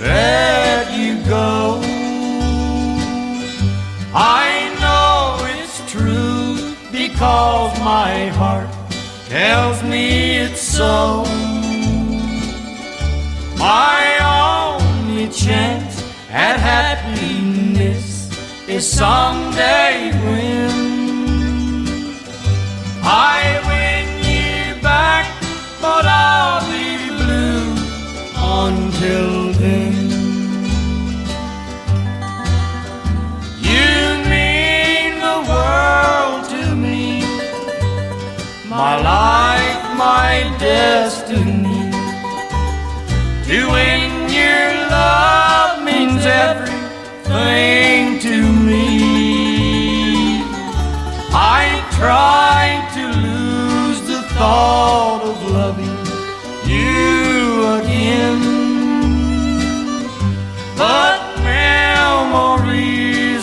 let you go. I know it's true because my heart tells me it's so. My only chance at happiness is someday when I until then. You mean the world to me, my life, my destiny. To win your love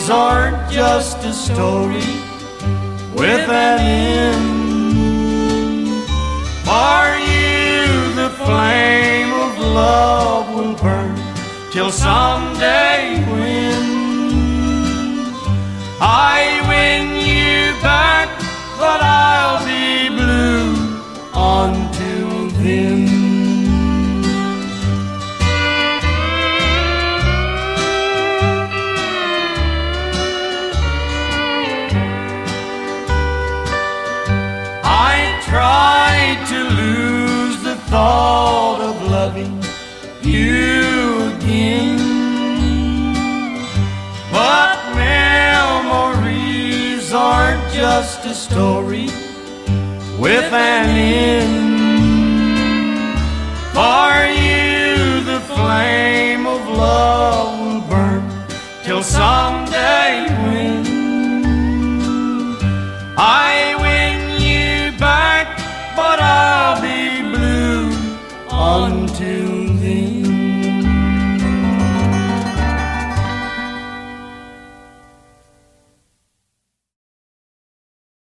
memories are just a story with an end. For you, the flame of love will burn till someday when loving you again. But memories are just a story with an end. For you, the flame of love will burn till someday when until then.